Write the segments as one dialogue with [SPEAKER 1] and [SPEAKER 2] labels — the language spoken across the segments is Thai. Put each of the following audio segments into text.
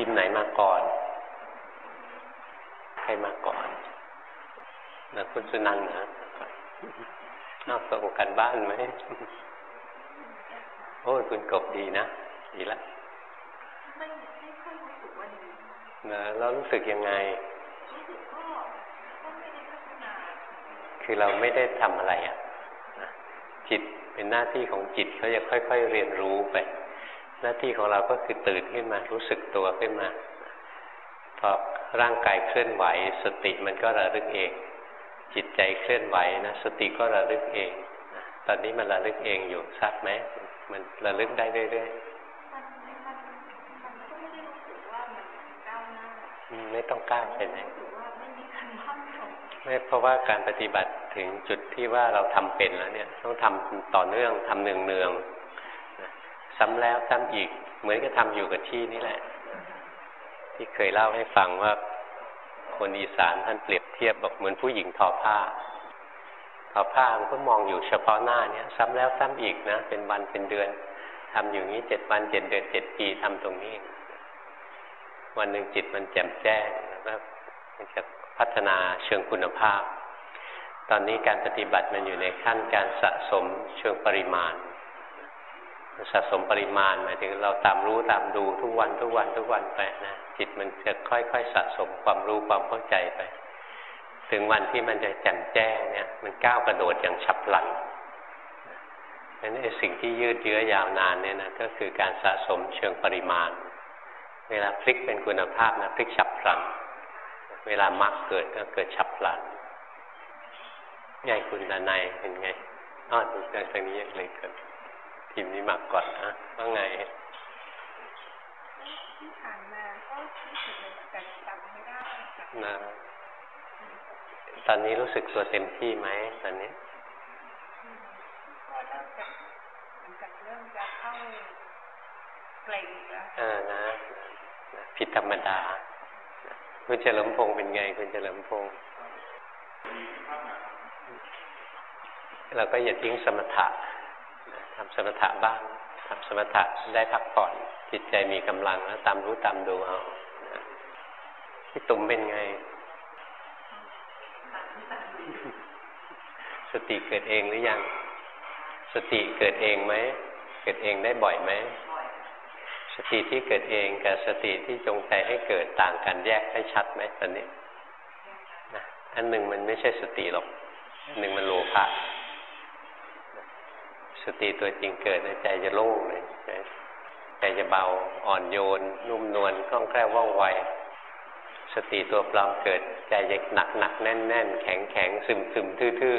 [SPEAKER 1] ทีมไหนมาก่อน ใครมาก่อนนะคุณสุนันท์นะนอกส่งกันบ้านไหม โอ้คุณกบดีนะ ดีละไม่ไม่ค่อยรู้สึกว่าดีนะแล้วรู้สึกยังไง รู้สึกก็ก็ไม่ได้พัฒนา คือเราไม่ได้ทำอะไรอะ จิตเป็นหน้าที่ของจิตเขาจะค่อย ๆ เรียนรู้ไป หน้าที่ของเราก็คือตื่นขึ้นมา รู้สึกตัวขึ้นมา พอร่างกายเคลื่อนไหว สติมันก็ระลึกเอง จิตใจเคลื่อนไหวนะสติก็ระลึกเอง ตอนนี้มันระลึกเองอยู่ทราบไหมมันระลึกได้เรื่อยๆไม่ต้องก้าวไปไหนไม่เพราะว่าการปฏิบัติถึงจุดที่ว่าเราทำเป็นแล้วเนี่ย ต้องทำต่อเนื่องทำเนืองเนือง ซ้ำแล้วซ้ำอีก เหมือนกับทาอยู่กับที่นี่แหละ ที่เคยเล่าให้ฟังว่า คนอีสานท่านเปรียบเทียบบอกเหมือนผู้หญิงทอผ้าทอผ้ามันก็มองอยู่เฉพาะหน้าเนี่ยซ้ำแล้วซ้ำอีกนะ เป็นวันเป็นเดือนทำอยู่นี้เจ็ดวันเจ็ดเดือนเจ็ดปีทำตรงนี้ วันหนึ่งจิตมันแจ่มแจ้งแล้วมันจะพัฒนาเชิงคุณภาพ ตอนนี้การปฏิบัติมันอยู่ในขั้นการสะสมเชิงปริมาณ สะสมปริมาณหมายถึงเราตามรู้ตามดูทุกวันทุกวันทุกวันไปนะจิตมันจะค่อยๆสะสมความรู้ความเข้าใจไป ถึงวันที่มันจะแจ่มแจ้งเนี่ย มันก้าวกระโดดอย่างฉับพลันนั้นสิ่งที่ยืดเยื้อยาวนานเนี่ยนะก็คือการสะสมเชิงปริมาณ เวลาพลิกเป็นคุณภาพนะพลิกฉับพลัน เวลามรรคเกิดก็เกิดฉับพลันไงคุณดานายเป็นไงอ้อดูจากทางนี้เลยเกิด ทีมนี้มากก่อนนะว่าไงที่ผ่านมาก็รู้สึกแต่จำไม่ได้นะตอนนี้รู้สึกตัวเต็มที่ไหมตอนนี้ก็เริ่มจะเริ่มจะเข้าเกรงแล้วเออนะผิดธรรมดา คุณเฉลิมพงศ์เป็นไง คุณเฉลิมพงศ์เราก็อย่าทิ้งสมถะ ทำสมถะบ้างทำสมถะได้พักผ่อน จิตใจมีกำลังแล้วตามรู้ตามดูเอาพี่ตุ่มเป็นไง สติเกิดเองหรือยัง สติเกิดเองไหม เกิดเองได้บ่อยไหม สติที่เกิดเองกับสติที่จงใจให้เกิดต่างกันแยกให้ชัดไหมตอนนี้นะอันหนึ่งมันไม่ใช่สติหรอก อันหนึ่งมันโลภะ สติตัวจริงเกิดใจจะโล่งเลยใจจะเบาอ่อนโยน นุ่มนวลคล่องแคล่วว่องไว สติตัวปลอมเกิด ใจจะหนักหนักแน่นแน่นแข็งแข็งซึมซึมทื่อ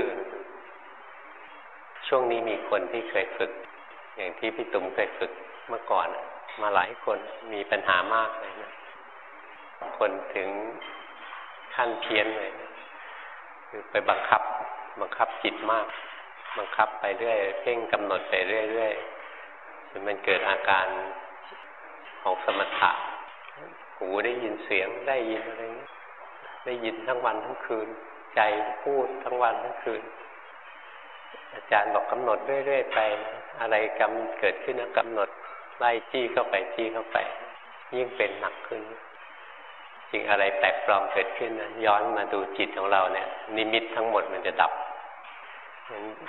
[SPEAKER 1] ๆ ช่วงนี้มีคนที่เคยฝึก อย่างที่พี่ตุ้มเคยฝึกเมื่อก่อน มาหลายคนมีปัญหามากเลยนะคนถึงขั้นเพี้ยนเลยคือไปบังคับบังคับจิตมาก บังคับไปเรื่อยเพ่งกำหนดไปเรื่อยๆจนมันเกิดอาการของสมถะหูได้ยินเสียงได้ยินอะไรนี้ได้ยินทั้งวันทั้งคืน ใจพูดทั้งวันทั้งคืน อาจารย์บอกกำหนดเรื่อยๆไป อะไรกำเกิดขึ้นนะกำหนดไล่จี้เข้าไปจี้เข้าไป ยิ่งเป็นหนักขึ้นจริงอะไรแปลกปลอมเกิดขึ้นนะย้อนมาดูจิตของเราเนี่ย นิมิตทั้งหมดมันจะดับ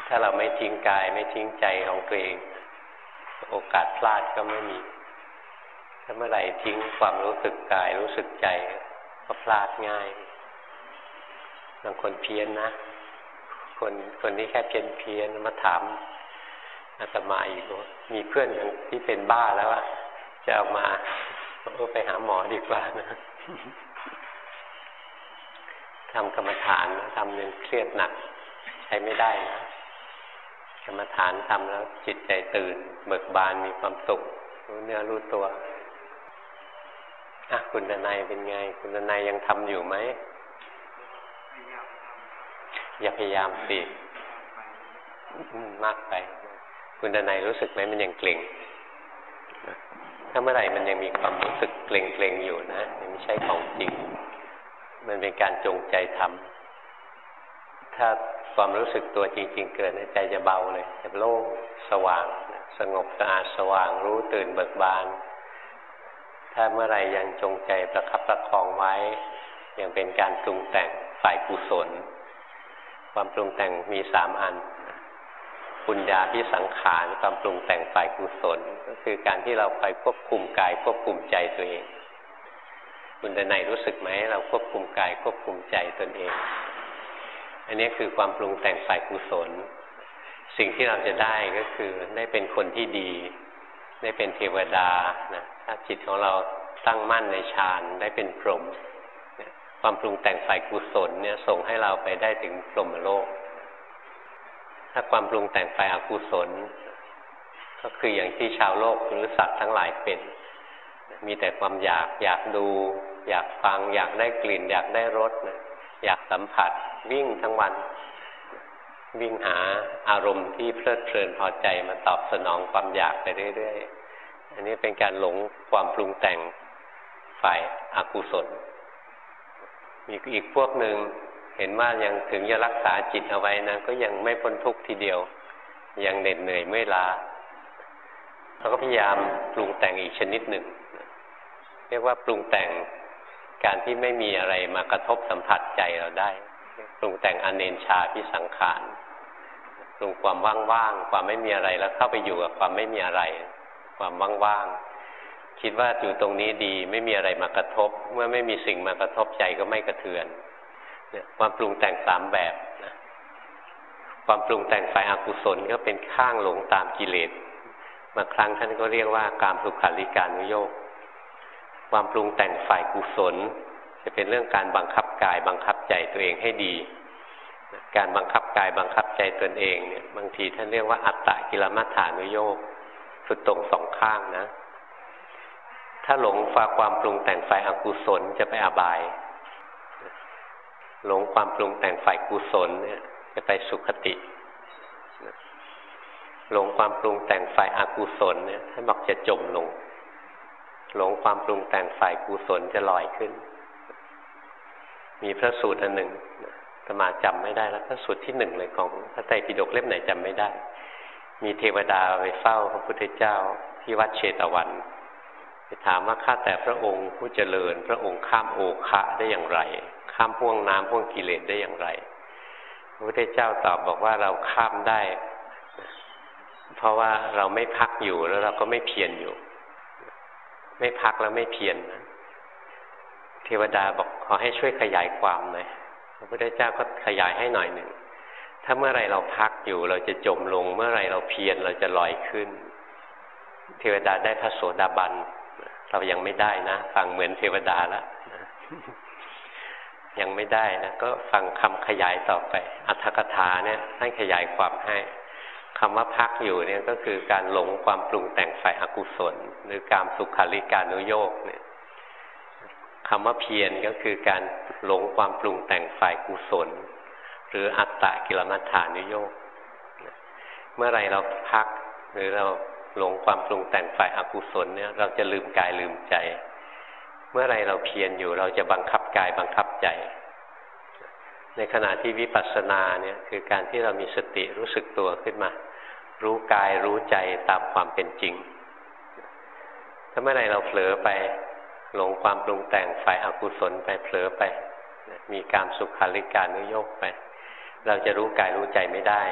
[SPEAKER 1] ถ้าเราไม่ทิ้งกายไม่ทิ้งใจของตัวเอง โอกาสพลาดก็ไม่มี ถ้าเมื่อไหร่ทิ้งความรู้สึกกายรู้สึกใจ ก็พลาดง่ายบางคนเพี้ยนนะ คนคนนี้แค่เพี้ยนเพี้ยนมาถามอาตมาอีกว่ามีเพื่อนที่เป็นบ้าแล้วอะจะเอามาเออไปหาหมอดีกว่านะทำกรรมฐานทำเงินเครียดหนัก ช้ไม่ได้นะกรรมฐานทำแล้วจิตใจตื่น เบิกบานมีความสุขรู้เนื้อรู้ตัวอะคุณดนายเป็นไง คุณดนายยังทำอยู่ไหมอย่าพยายามสิมากไป คุณดนายรู้สึกไหมมันยังเกร็งถ้าเมื่อไหร่มันยังมีความรู้สึกเกร็งเกรงอยู่นะยังไม่ใช่ของจริง มันเป็นการจงใจทำถ้า ความรู้สึกตัวจริง ๆ เกิดใจจะเบาเลยจะโล่งสว่างสงบสะอาดสว่างรู้ตื่นเบิกบาน ถ้าเมื่อไรยังจงใจประคับประคองไว้ ยังเป็นการปรุงแต่งฝ่ายกุศล ความปรุงแต่งมีสามอันปุญญาพิสังขารความปรุงแต่งฝ่ายกุศล ก็คือการที่เราไปควบคุมกายควบคุมใจตัวเองคุณแต่ไหนรู้สึกไหมเราควบคุมกายควบคุมใจตนเอง อันนี้คือความปรุงแต่งฝ่ายกุศล สิ่งที่เราจะได้ก็คือได้เป็นคนที่ดี ได้เป็นเทวดานะถ้าจิตของเราตั้งมั่นในฌานได้เป็นพรหมความปรุงแต่งฝ่ายกุศลเนี่ยส่งให้เราไปได้ถึงพรหมโลก ถ้าความปรุงแต่งฝ่ายอกุศล ก็คืออย่างที่ชาวโลกหรือสัตว์ทั้งหลายเป็น มีแต่ความอยากอยากดู อยากฟัง อยากได้กลิ่น อยากได้รสนะอยากสัมผัส วิ่งทั้งวัน วิ่งหาอารมณ์ที่เพลิดเพลินพอใจมาตอบสนองความอยากไปเรื่อยๆ อันนี้เป็นการหลงความปรุงแต่งฝ่ายอากุศล มีอีกพวกหนึ่งเห็นว่ายังถึงจะรักษาจิตเอาไว้นะก็ยังไม่พ้นทุกข์ทีเดียว ยังเหน็ดเหนื่อยเมื่อยล้าเขาก็พยายามปรุงแต่งอีกชนิดหนึ่ง เรียกว่าปรุงแต่งการที่ไม่มีอะไรมากระทบสัมผัสใจเราได้ ปรุงแต่งอเนนชาพิสังขารปรุงความว่างๆความไม่มีอะไรแล้วเข้าไปอยู่กับความไม่มีอะไร ความว่างๆคิดว่าอยู่ตรงนี้ดีไม่มีอะไรมากระทบ เมื่อไม่มีสิ่งมากระทบใจก็ไม่กระเทือนเนี่ยความปรุงแต่งสามแบบนะความปรุงแต่งฝ่ายอากุศลก็เป็นข้างหลงตามกิเลสบางครั้งท่านก็เรียกว่าการสุขาริการุโยกความปรุงแต่งฝ่ายกุศล จะเป็นเรื่องการบังคับกาย บังคับใจตัวเองให้ดี การบังคับกายบังคับใจตนเองเนี่ยบางทีท่านเรียกว่าอัตตะกิลมัฏฐานุโยกคือตรงสองข้างนะ ถ้าหลงฝ่าความปรุงแต่งฝ่ายอกุศลจะไปอบาย หลงความปรุงแต่งฝ่ายกุศลเนี่ยจะไปสุขติหลงความปรุงแต่งฝ่ายอากุศลเนี่ยท่านบอกจะจมลง หลงความปรุงแต่งฝ่ายกุศลจะลอยขึ้น มีพระสูตรอันหนึ่งสมาจำไม่ได้แล้วพระสูตรที่หนึ่งเลยของพระไตรปิฎกเล่มไหนจำไม่ได้ มีเทวดาไปเฝ้าพระพุทธเจ้าที่วัดเชตวันไปถามว่าข้าแต่พระองค์ผู้เจริญ พระองค์ข้ามโอคะได้อย่างไร ข้ามพ่วงน้ำพ่วงกิเลสได้อย่างไร พระพุทธเจ้าตอบบอกว่าเราข้ามได้ เพราะว่าเราไม่พักอยู่แล้วเราก็ไม่เพียรอยู่ ไม่พักแล้วไม่เพียรนะเทวดาบอก อให้ช่วยขยายความหน่อยพระพุทธเจ้าก็ขยายให้หน่อยหนึ่ง ถ้าเมื่อไรเราพักอยู่เราจะจมลง เมื่อไรเราเพียรเราจะลอยขึ้น เทวดาได้พระโสดาบัน เรายังไม่ได้นะ ฟังเหมือนเทวดาแล้วยังไม่ได้นะก็ฟังคำขยายต่อไป อัตถกถาเนี่ยท่านขยายความให้คำว่าพักอยู่เนี่ยก็คือการหลงความปรุงแต่งฝ่ายอกุศล หรือการสุขาริการุโยกเนี่ย คำว่าเพียรก็คือการหลงความปรุงแต่งฝ่ายกุศล หรืออัตตะกิลมัฏฐานุโยกเมื่อไรเราพักหรือเราหลงความปรุงแต่งฝ่ายอกุศลเนี่ยเราจะลืมกายลืมใจ เมื่อไรเราเพียรอยู่เราจะบังคับกายบังคับใจ ในขณะที่วิปัสสนาเนี่ยคือการที่เรามีสติรู้สึกตัวขึ้นมา รู้กายรู้ใจตามความเป็นจริง ถ้าเมื่อไรเราเผลอไป หลงความปรุงแต่งฝ่ายอกุศลไปเผลอไป มีการสุขาริการนุโยกไป เราจะรู้กายรู้ใจไม่ได้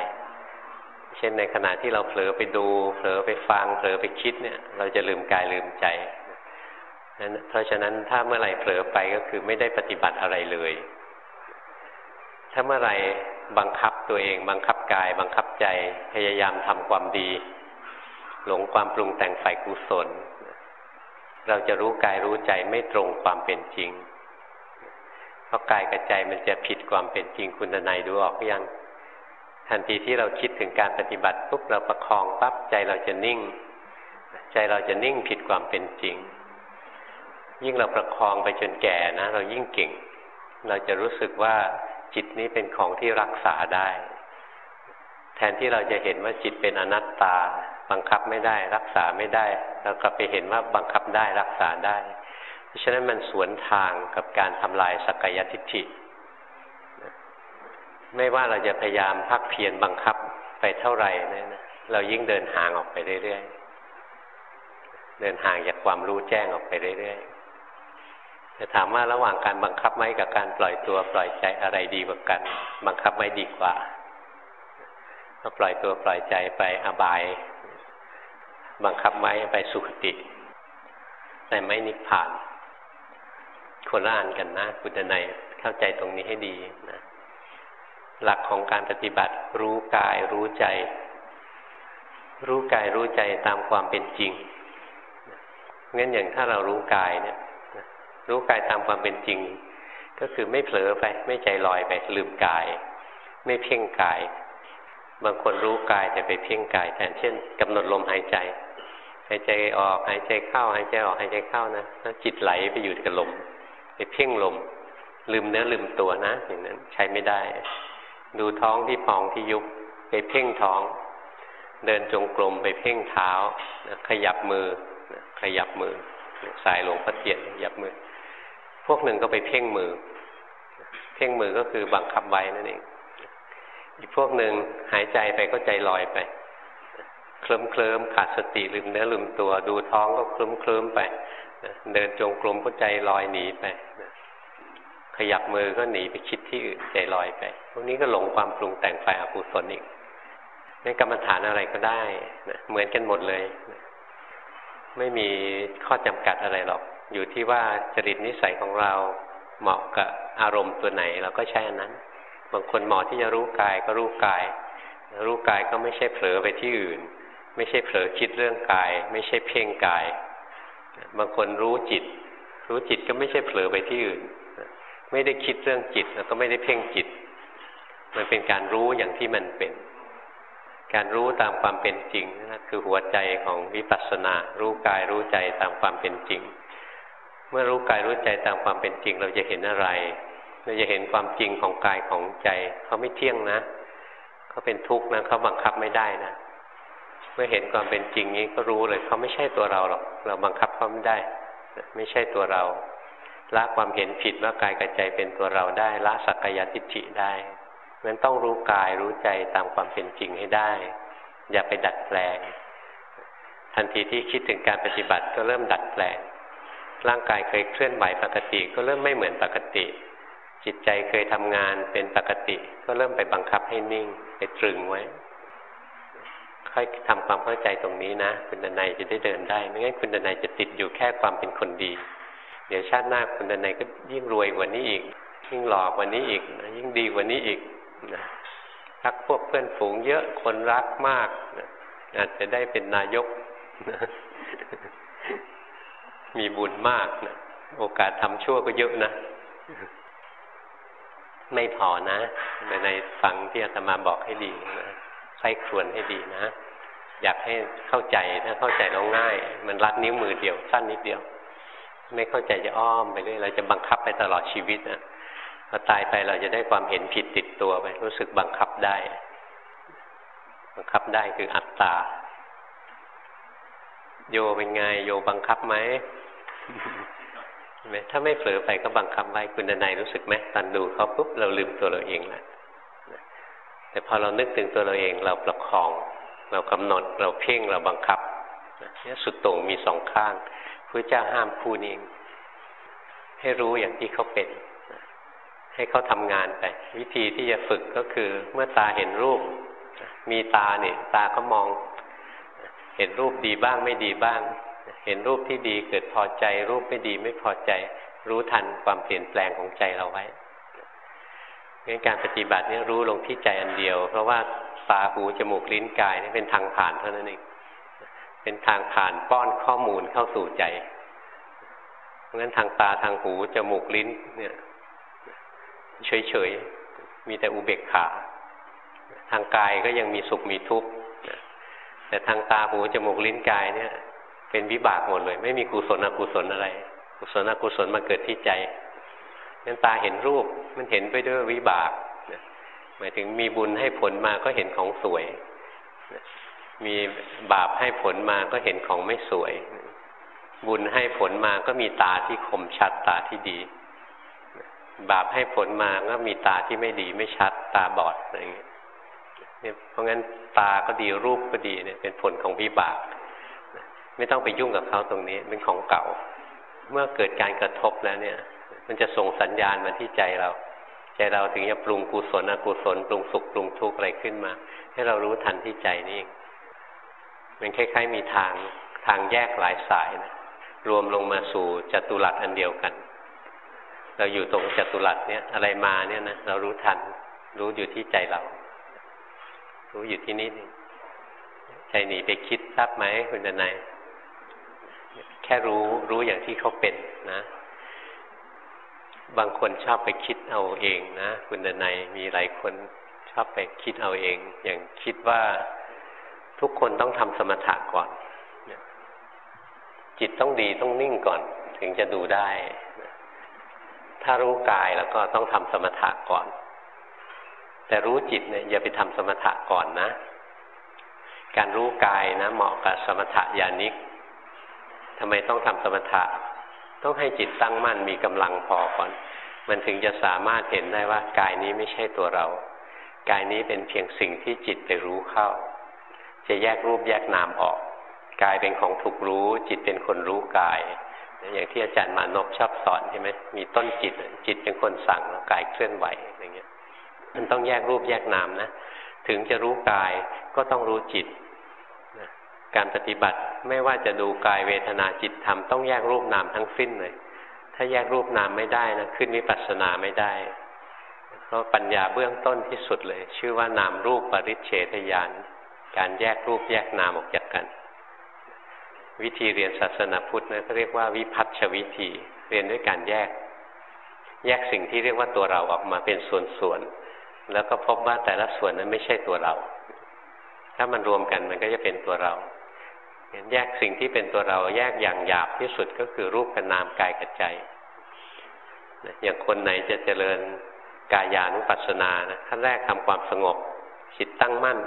[SPEAKER 1] เช่นในขณะที่เราเผลอไปดู เผลอไปฟัง เผลอไปคิดเนี่ย เราจะลืมกายลืมใจเพราะฉะนั้นถ้าเมื่อไหร่เผลอไปก็คือไม่ได้ปฏิบัติอะไรเลย ถ้าเมื่อไหร่บังคับตัวเอง บังคับกาย บังคับใจ พยายามทำความดี หลงความปรุงแต่งฝ่ายกุศล เราจะรู้กายรู้ใจไม่ตรงความเป็นจริง เพราะกายกับใจมันจะผิดความเป็นจริงคุณนายดูออกยังทันทีที่เราคิดถึงการปฏิบัติปุ๊บเราประคองปั๊บใจเราจะนิ่ง ใจเราจะนิ่งผิดความเป็นจริง ยิ่งเราประคองไปจนแก่นะ เรายิ่งเก่ง เราจะรู้สึกว่าจิตนี้เป็นของที่รักษาได้ แทนที่เราจะเห็นว่าจิตเป็นอนัตตา บังคับไม่ได้ รักษาไม่ได้เราก็ไปเห็นว่าบังคับได้รักษาได้ เพราะฉะนั้นมันสวนทางกับการทำลายสักยทิฏฐิไม่ว่าเราจะพยายามพักเพียรบังคับไปเท่าไหร่นี่ยเรายิ่งเดินห่างออกไปเรื่อยๆ เดินห่างจากความรู้แจ้งออกไปเรื่อยๆจะถามว่าระหว่างการบังคับไม้กับการปล่อยตัวปล่อยใจอะไรดีกว่ากัน บังคับไม้ดีกว่าก็ปล่อยตัวปล่อยใจไปอบาย บังคับไม้ไปสุขติ แต่ไม่นิพพานคนละอันกันนะคุณนายเข้าใจตรงนี้ให้ดีนะหลักของการปฏิบัติรู้กายรู้ใจ รู้กายรู้ใจตามความเป็นจริงงั้นอย่างถ้าเรารู้กายเนี่ยรู้กายตามความเป็นจริง ก็คือไม่เผลอไป ไม่ใจลอยไป ลืมกาย ไม่เพ่งกาย บางคนรู้กายแต่ไปเพ่งกายแทนเช่นกำหนดลมหายใจ หายใจออกหายใจเข้าหายใจออกหายใจเข้านะแล้วจิตไหลไปอยู่กับลมไปเพ่งลม ลืมเนื้อลืมตัวนะอย่างนั้นใช้ไม่ได้ ดูท้องที่พองที่ยุบไปเพ่งท้อง เดินจงกรมไปเพ่งเท้าขยับมือขยับมือสายหลวงพ่อเทียนขยับมือ พวกหนึ่งก็ไปเพ่งมือ เพ่งมือก็คือบังคับไว้นั่นเองอีกพวกหนึ่งหายใจไปก็ใจลอยไป เคลิ้มเคลิ้มขาดสติลืมเนื้อลืมตัวดูท้องก็เคลิ้มเคลิ้มไปเดินจงกรมก็ใจลอยหนีไปขยับมือก็หนีไปคิดที่อื่นใจลอยไป พวกนี้ก็หลงความปรุงแต่งฝ่ายอกุศลอีกในกรรมฐานอะไรก็ได้นะเหมือนกันหมดเลยนะไม่มีข้อจำกัดอะไรหรอก อยู่ที่ว่าจริตนิสัยของเราเหมาะกับอารมณ์ตัวไหนเราก็ใช้อันนั้น บางคนเหมาะที่จะรู้กายก็รู้กาย รู้กายก็ไม่ใช่เผลอไปที่อื่น ไม่ใช่เผลอคิดเรื่องกาย ไม่ใช่เพ่งกาย บางคนรู้จิต รู้จิตก็ไม่ใช่เผลอไปที่อื่น ไม่ได้คิดเรื่องจิตแล้วก็ไม่ได้เพ่งจิต มันเป็นการรู้อย่างที่มันเป็น การรู้ตามความเป็นจริงนะคือหัวใจของวิปัสสนา รู้กายรู้ใจตามความเป็นจริง เมื่อรู้กายรู้ใจตามความเป็นจริง เราจะเห็นอะไร เราจะเห็นความจริงของกายของใจ เขาไม่เที่ยงนะ เขาเป็นทุกข์นะเขาบังคับไม่ได้นะ มื่อเห็นความเป็นจริงนี้ก็รู้เลยเขาไม่ใช่ตัวเราหรอก เราบังคับเขาไม่ได้ ไม่ใช่ตัวเรา ละความเห็นผิดว่ากายกับใจเป็นตัวเราได้ ละสักกายทิฏฐิได้งั้นต้องรู้กายรู้ใจตามความเป็นจริงให้ได้ อย่าไปดัดแปลง ทันทีที่คิดถึงการปฏิบัติก็เริ่มดัดแปลง ร่างกายเคยเคลื่อนไหวปกติก็เริ่มไม่เหมือนปกติ จิตใจเคยทำงานเป็นปกติ ก็เริ่มไปบังคับให้นิ่ง ไปตรึงไว้ ค่อยทำความเข้าใจตรงนี้นะ คุณดนัยจะได้เดินได้ ไม่งั้นคุณดนัยจะติดอยู่แค่ความเป็นคนดี เดี๋ยวชาติหน้าคุณดนัยก็ยิ่งรวยกว่านี้อีก ยิ่งหล่อกว่านี้อีก ยิ่งดีกว่านี้อีกนะรักพวกเพื่อนฝูงเยอะคนรักมากนะอาจจะได้เป็นนายกนะมีบุญมากนะโอกาสทำชั่วก็เยอะนะ ไม่พอนะในฟังที่อาตมาบอกให้ดีนะใครควรให้ดีนะ อยากให้เข้าใจถ้าเข้าใจเราง่าย มันรัดนิ้วมือเดียวสั้นนิดเดียว ไม่เข้าใจจะอ้อมไปเรื่อยเราจะบังคับไปตลอดชีวิตนะพอตายไปเราจะได้ความเห็นผิดติดตัวไป รู้สึกบังคับได้ บังคับได้คืออัตตา โยเป็นไงโยบังคับไหมไหมถ้าไม่เผลอไปก็บังคับไว้คุณนายรู้สึกไหมตอนดูเขาปุ๊บเราลืมตัวเราเองแหละแต่พอเรานึกถึงตัวเราเองเราประคอง เรากำหนดเราเพ่งเราบังคับนี่สุดโต่งมีสองข้างพระเจ้าห้ามพูดเองให้รู้อย่างที่เขาเป็น ให้เขาทำงานไป วิธีที่จะฝึกก็คือเมื่อตาเห็นรูป มีตาเนี่ยตาก็มอง เห็นรูปดีบ้างไม่ดีบ้าง เห็นรูปที่ดีเกิดพอใจ รูปไม่ดีไม่พอใจ รู้ทันความเปลี่ยนแปลงของใจเราไว้งั้นการปฏิบัตินี่รู้ลงที่ใจอันเดียว เพราะว่า ตาหูจมูกลิ้นกายนี่เป็นทางผ่านเท่านั้นเองเป็นทางผ่านป้อนข้อมูลเข้าสู่ใจ เพราะงั้นทางตาทางหูจมูกลิ้น เนี่ย เฉยๆมีแต่อุเบกขา ทางกายก็ยังมีสุขมีทุกข์แต่ทางตาหูจมูกลิ้นกายเนี่ย เป็นวิบากหมดเลย ไม่มีกุศลอกุศลอะไร กุศลอกุศลมาเกิดที่ใจนั้นตาเห็นรูปมันเห็นไปด้วยวิบาก หมายถึงมีบุญให้ผลมาก็เห็นของสวย มีบาปให้ผลมาก็เห็นของไม่สวย บุญให้ผลมาก็มีตาที่คมชัดตาที่ดี บาปให้ผลมาก็มีตาที่ไม่ดีไม่ชัดตาบอดอะไรอย่างเงี้ยเพราะงั้นตาก็ดีรูปก็ดีเนี่ยเป็นผลของวิบาก ไม่ต้องไปยุ่งกับเขาตรงนี้เป็นของเก่า เมื่อเกิดการกระทบแล้วเนี่ย มันจะส่งสัญญาณมาที่ใจเรา ใจเราถึงจะปรุงกุศลอกุศลปรุงสุขปรุงทุกข์อะไรขึ้นมา ให้เรารู้ทันที่ใจนี่มันคล้ายๆมีทางทางแยกหลายสายนะรวมลงมาสู่จัตุรัสอันเดียวกัน เราอยู่ตรงจัตุรัสเนี่ยอะไรมาเนี่ยนะเรารู้ทัน รู้อยู่ที่ใจเรา รู้อยู่ที่นี่ใจหนีไปคิดทราบไหมคุณดนายแค่รู้รู้อย่างที่เขาเป็นนะ บางคนชอบไปคิดเอาเองนะคุณดนายมีหลายคนชอบไปคิดเอาเอง อย่างคิดว่าทุกคนต้องทำสมถะก่อน จิตต้องดีต้องนิ่งก่อน ถึงจะดูได้ ถ้ารู้กายแล้วก็ต้องทำสมถะก่อน แต่รู้จิตเนี่ยอย่าไปทำสมถะก่อนนะ การรู้กายนะ เหมาะกับสมถะญาณิกทำไมต้องทำสมถะ ต้องให้จิตตั้งมั่นมีกำลังพอก่อน มันถึงจะสามารถเห็นได้ว่ากายนี้ไม่ใช่ตัวเรา กายนี้เป็นเพียงสิ่งที่จิตไปรู้เข้า จะแยกรูปแยกนามออก กายเป็นของถูกรู้ จิตเป็นคนรู้กาย อย่างที่อาจารย์มานพชอบสอนใช่ไหมมีต้นจิต จิตเป็นคนสั่งแล้วกายเคลื่อนไหวอย่างเงี้ย มันต้องแยกรูปแยกนามนะ ถึงจะรู้กายก็ต้องรู้จิต การปฏิบัติไม่ว่าจะดูกายเวทนาจิตธรรมต้องแยกรูปนามทั้งสิ้นเลย ถ้าแยกรูปนามไม่ได้นะขึ้นวิปัสสนาไม่ได้ เพราะปัญญาเบื้องต้นที่สุดเลย ชื่อว่านามรูปปริเฉทญาณการแยกรูปแยกนามออกจากกัน วิธีเรียนศาสนาพุทธนะเขาเรียกว่าวิพัฒชวิธี เรียนด้วยการแยก แยกสิ่งที่เรียกว่าตัวเราออกมาเป็นส่วนๆแล้วก็พบว่าแต่ละส่วนนั้นไม่ใช่ตัวเรา ถ้ามันรวมกันมันก็จะเป็นตัวเรา แยกสิ่งที่เป็นตัวเราแยกอย่างหยาบที่สุดก็คือรูปกับนามกายกับใจอย่างคนไหนจะเจริญกายานุปัสสนานะขั้นแรกทำความสงบ จิตตั้งมั่น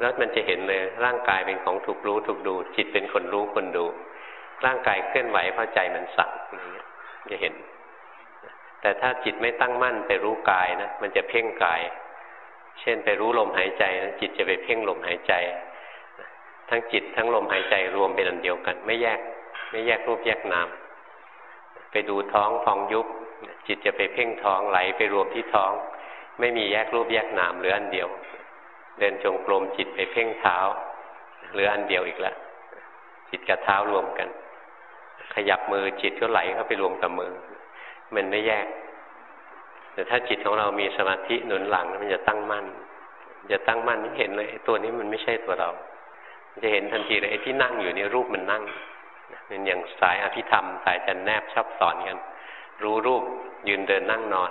[SPEAKER 1] แล้วมันจะเห็นเลยร่างกายเป็นของถูกรู้ถูกดู จิตเป็นคนรู้คนดู ร่างกายเคลื่อนไหวเพราะใจมันสั่งอย่างเงี้ยจะเห็น แต่ถ้าจิตไม่ตั้งมั่นไปรู้กายนะมันจะเพ่งกาย เช่นไปรู้ลมหายใจนะจิตจะไปเพ่งลมหายใจ ทั้งจิตทั้งลมหายใจรวมเป็นอันเดียวกัน ไม่แยก ไม่แยกรูปแยกนามไปดูท้องฟองยุบจิตจะไปเพ่งท้องไหลไปรวมที่ท้อง ไม่มีแยกรูปแยกนามเหลืออันเดียว เดินจงกรมจิตไปเพ่งเท้าเหลืออันเดียวอีกแล้วจิตกับเท้ารวมกัน ขยับมือจิตก็ไหลเข้าไปรวมกับมือ มันไม่แยก แต่ถ้าจิตของเรามีสมาธิหนุนหลังมันจะตั้งมั่นจะตั้งมั่นเห็นเลยตัวนี้มันไม่ใช่ตัวเรา จะเห็นทันทีเลยไอ้ที่นั่งอยู่นี่รูปมันนั่งเป็นอย่างสายอภิธรรม สายจันแนบชอบสอนกัน รู้รูปยืนเดินนั่งนอน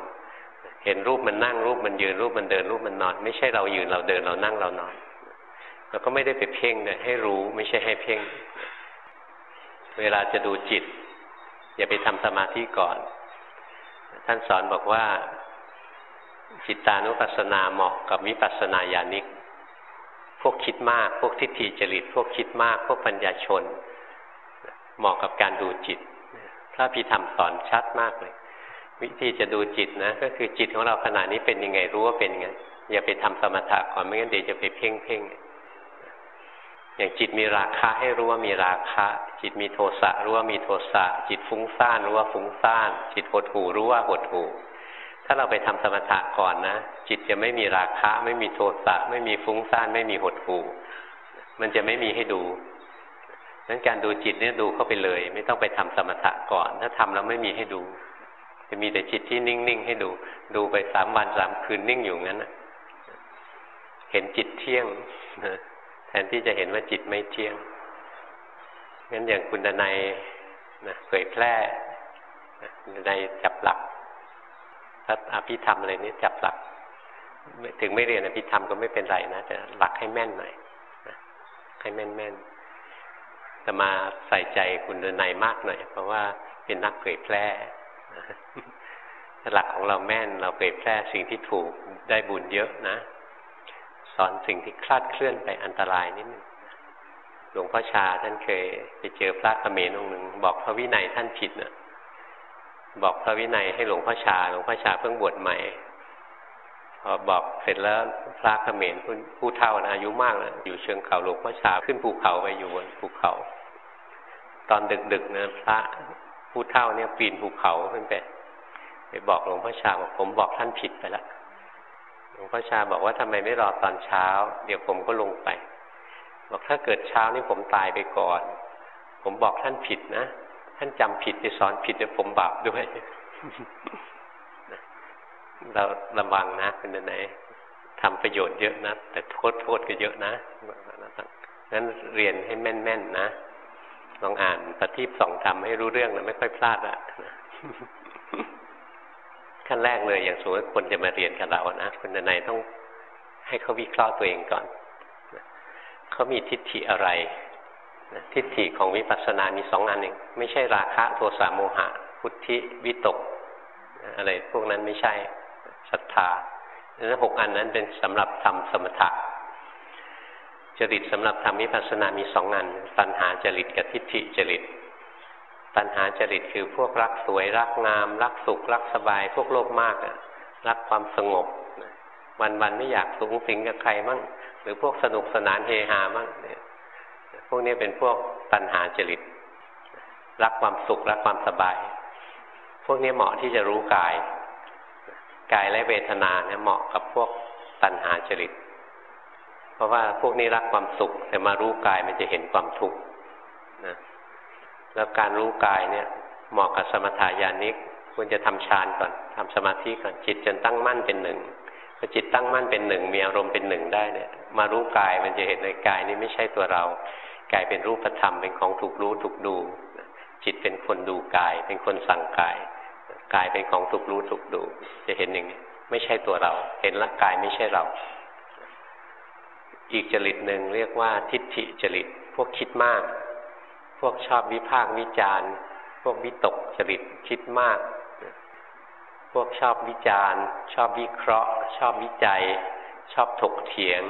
[SPEAKER 1] เห็นรูปมันนั่งรูปมันยืนรูปมันเดินรูปมันนอน ไม่ใช่เรายืนเราเดินเรานั่งเรานอนเราก็ไม่ได้ไปเพ่งเลยให้รู้ไม่ใช่ให้เพ่ง เวลาจะดูจิต อย่าไปทำสมาธิก่อน ท่านสอนบอกว่าจิตตานุปัสสนาเหมาะกับวิปัสสนาญาณิก พวกคิดมาก พวกทิฏฐิจริต พวกคิดมาก พวกปัญญาชน เหมาะกับการดูจิต พระพิธรรมสอนชัดมากเลย วิธีจะดูจิตนะ ก็คือจิตของเราขณะนี้เป็นยังไงรู้ว่าเป็นยังไงอย่าไปทำสมถะก่อนไม่งั้นเดี๋ยวจะไปเพ่งเพ่งอย่างจิตมีราคะให้รู้ว่ามีราคะ จิตมีโทสะรู้ว่ามีโทสะ จิตฟุ้งซ่านรู้ว่าฟุ้งซ่าน จิตหดหูรู้ว่าหดหู ถ้าเราไปทำสมถะก่อนนะ จิตจะไม่มีราคะ ไม่มีโทสะไม่มีฟุ้งซ่านไม่มีหดหู่มันจะไม่มีให้ดูนั้นการดูจิตเนี่ยดูเข้าไปเลย ไม่ต้องไปทำสมถะก่อน ถ้าทำแล้วไม่มีให้ดู จะมีแต่จิตที่นิ่งๆให้ดู ดูไปสามวันสามคืนนิ่งอยู่งั้นนะเห็นจิตเที่ยงแทนที่จะเห็นว่าจิตไม่เที่ยงงั้นอย่างคุณดนัยนะเผยแพร่คุณดนัยจับหลัก ถ้าอภิธรรมอะไรนี้จับหลัก ถึงไม่เรียนอภิธรรมก็ไม่เป็นไรนะแต่หลักให้แม่นหน่อยให้แม่นแม่นจะมาใส่ใจคุณดนัยมากหน่อย เพราะว่าเป็นนักเผยแพร่หลักของเราแม่นเราเผยแพร่สิ่งที่ถูกได้บุญเยอะนะ สอนสิ่งที่คลาดเคลื่อนไปอันตรายนิดนึงหลวงพ่อชาท่านเคยไปเจอพระเขมรองค์หนึ่งบอกพระวินัยท่านผิดเนะ่ะ บอกพระวินัยให้หลวงพ่อชา หลวงพ่อชาเพิ่งบวชใหม่พอบอกเสร็จแล้วพระเขมรผู้เฒ่านะอายุมากแล้วอยู่เชิงเขาหลวงพ่อชาขึ้นภูเขาไปอยู่บนภูเขา ตอนดึกๆนะพระผู้เท่าเนี่ยปีนภูเขาขึ้นไปไปบอกหลวงพ่อชาบอกผมบอกท่านผิดไปแล้วหลวงพ่อชาบอกว่าทำไมไม่รอตอนเช้า เดี๋ยวผมก็ลงไป บอกถ้าเกิดเช้านี่ผมตายไปก่อน ผมบอกท่านผิดนะ ท่านจำผิดไปสอนผิดเนี่ยผมบาปด้วย เราระวังนะเป็นไหนทำประโยชน์เยอะนะแต่โทษโทษก็เยอะนะนั้นเรียนให้แม่นๆนะลองอ่านปฏิบสองทำให้รู้เรื่องแล้วไม่ค่อยพลาดละขั้นแรกเลยอย่างสมมติคนจะมาเรียนกับเรานะคุณนายต้องให้เขาวิเคราะห์ตัวเองก่อนเขามีทิฏฐิอะไร ทิฏฐิของวิปัสสนามีสองอันเองไม่ใช่ราคะโทสะโมหะ พุทธิวิตก อะไรพวกนั้นไม่ใช่ศรัทธานั้นหกอันนั้นเป็นสำหรับทำสมถะจริตสำหรับทำวิปัสสนามีสองอัน ตัณหาจริตกับทิฏฐิจริต ตัณหาจริตคือพวกรักสวยรักงาม รักสุข รักสบาย พวกโลภมากอะรักความสงบ วันวันไม่อยากสูงสิงกับใครมั่งหรือพวกสนุกสนานเฮฮามั่งเนี่ย พวกนี้เป็นพวกตัณหาจริต รักความสุข รักความสบาย พวกนี้เหมาะที่จะรู้กาย กายและเวทนาเนี่ยเหมาะกับพวกตัณหาจริต เพราะว่าพวกนี้รักความสุข แต่มารู้กายมันจะเห็นความทุกข์นะแล้วการรู้กายเนี่ยเหมาะกับสมถายานิกควรจะทำฌานก่อนทำสมาธิก่อนจิตจนตั้งมั่นเป็นหนึ่งพอจิตตั้งมั่นเป็นหนึ่งมีอารมณ์เป็นหนึ่งได้เนี่ย มารู้กายมันจะเห็นในกายนี้ไม่ใช่ตัวเรา กายเป็นรูปธรรมเป็นของถูกรู้ถูกดู จิตเป็นคนดูกาย เป็นคนสั่งกาย กายเป็นของถูกรู้ถูกดู จะเห็นอย่างนี้ไม่ใช่ตัวเรา เห็นละกายไม่ใช่เรา อีกจริตหนึ่งเรียกว่าทิฏฐิจริต พวกคิดมาก พวกชอบวิพากษ์วิจารณ์ พวกวิตกจริตคิดมาก พวกชอบวิจารณ์ ชอบวิเคราะห์ ชอบวิจัย ชอบถกเถียง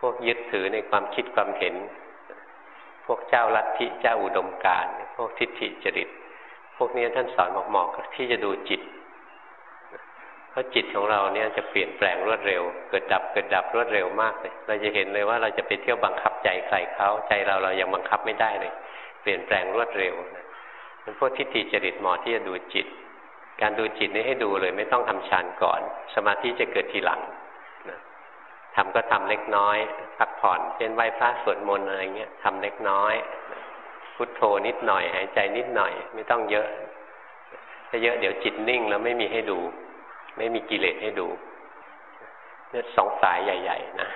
[SPEAKER 1] พวกยึดถือในความคิดความเห็น พวกเจ้าลัทธิเจ้าอุดมการ พวกทิฏฐิจริต พวกนี้ท่านสอนเหมาะๆที่จะดูจิต เพราะจิตของเราเนี่ยจะเปลี่ยนแปลงรวดเร็ว เกิดดับเกิดดับรวดเร็วมากเลย เราจะเห็นเลยว่าเราจะไปเที่ยวบังคับใจใครเขาใจเราเรายังบังคับไม่ได้เลย เปลี่ยนแปลงรวดเร็วนะเป็นพวกทิฏฐิจริตเหมาะที่จะดูจิต การดูจิตนี่ให้ดูเลย ไม่ต้องทำฌานก่อน สมาธิจะเกิดทีหลัง ทำก็ทำเล็กน้อย พักผ่อนเช่นไหว้พระสวดมนต์อะไรเงี้ยทำเล็กน้อย พุทโธนิดหน่อย หายใจนิดหน่อย ไม่ต้องเยอะถ้าเยอะเดี๋ยวจิตนิ่งแล้วไม่มีให้ดู ไม่มีกิเลสให้ดูเนี่ยสองสายใหญ่ ๆ นะ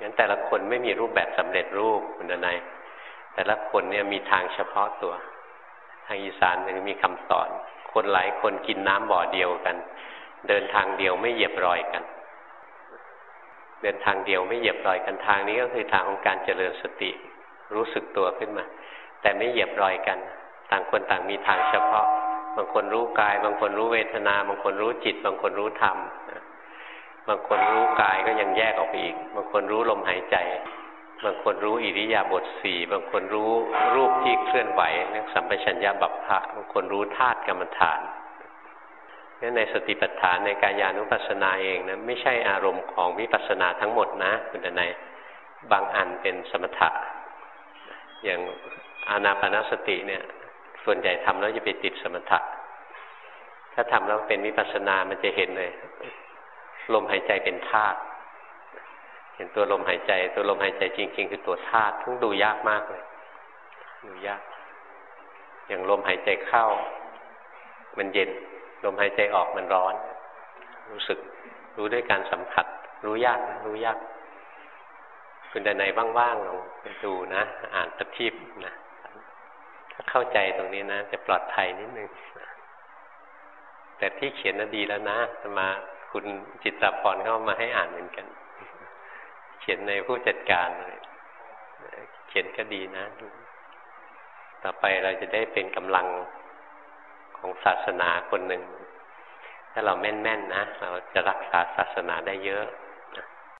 [SPEAKER 1] งั้นแต่ละคนไม่มีรูปแบบสำเร็จรูปคุณนายแต่ละคนเนี่ยมีทางเฉพาะตัว ทางอีสานมันมีคำสอน คนหลายคนกินน้ำบ่อเดียวกัน เดินทางเดียวไม่เหยียบรอยกัน เดินทางเดียวไม่เหยียบรอยกันทางนี้ก็คือทางของการเจริญสติ รู้สึกตัวขึ้นมา แต่ไม่เหยียบรอยกัน ต่างคนต่างมีทางเฉพาะ บางคนรู้กาย บางคนรู้เวทนา บางคนรู้จิต บางคนรู้ธรรมบางคนรู้กายก็ยังแยกออกไปอีก บางคนรู้ลมหายใจ บางคนรู้อิริยาบถสี่บางคนรู้รูปที่เคลื่อนไหวเรียกสัมปชัญญะบัพพะบางคนรู้ธาตุกรรมฐาน นี่ในสติปัฏฐานในการยานุปัสสนาเองนะไม่ใช่อารมณ์ของวิปัสสนาทั้งหมดนะคุณทนายบางอันเป็นสมถะ อย่างอานาปานสติเนี่ย ส่วนใหญ่ทำแล้วจะไปติดสมถะ ถ้าทำแล้วเป็นวิปัสสนามันจะเห็นเลยลมหายใจเป็นธาตุเห็นตัวลมหายใจ ตัวลมหายใจจริง ๆ คือตัวธาตุทั้งดูยากมากเลย ดูยาก อย่างลมหายใจเข้า มันเย็น ลมหายใจออกมันร้อน รู้สึกรู้ด้วยการสัมผัส รู้ยากรู้ยากคุณใดในว่างๆลองไปดูนะ อ่านตะทีบนะถ้าเข้าใจตรงนี้นะ จะปลอดภัยนิดนึงแต่ที่เขียนน่ะดีแล้วนะมาคุณจิตรพรเข้ามาให้อ่านเหมือนกัน เขียนในผู้จัดการเลยเขียนก็ดีนะ ต่อไปเราจะได้เป็นกำลัง ของศาสนาคนหนึ่ง ถ้าเราแม่นๆนะ เราจะรักษาศาสนาได้เยอะ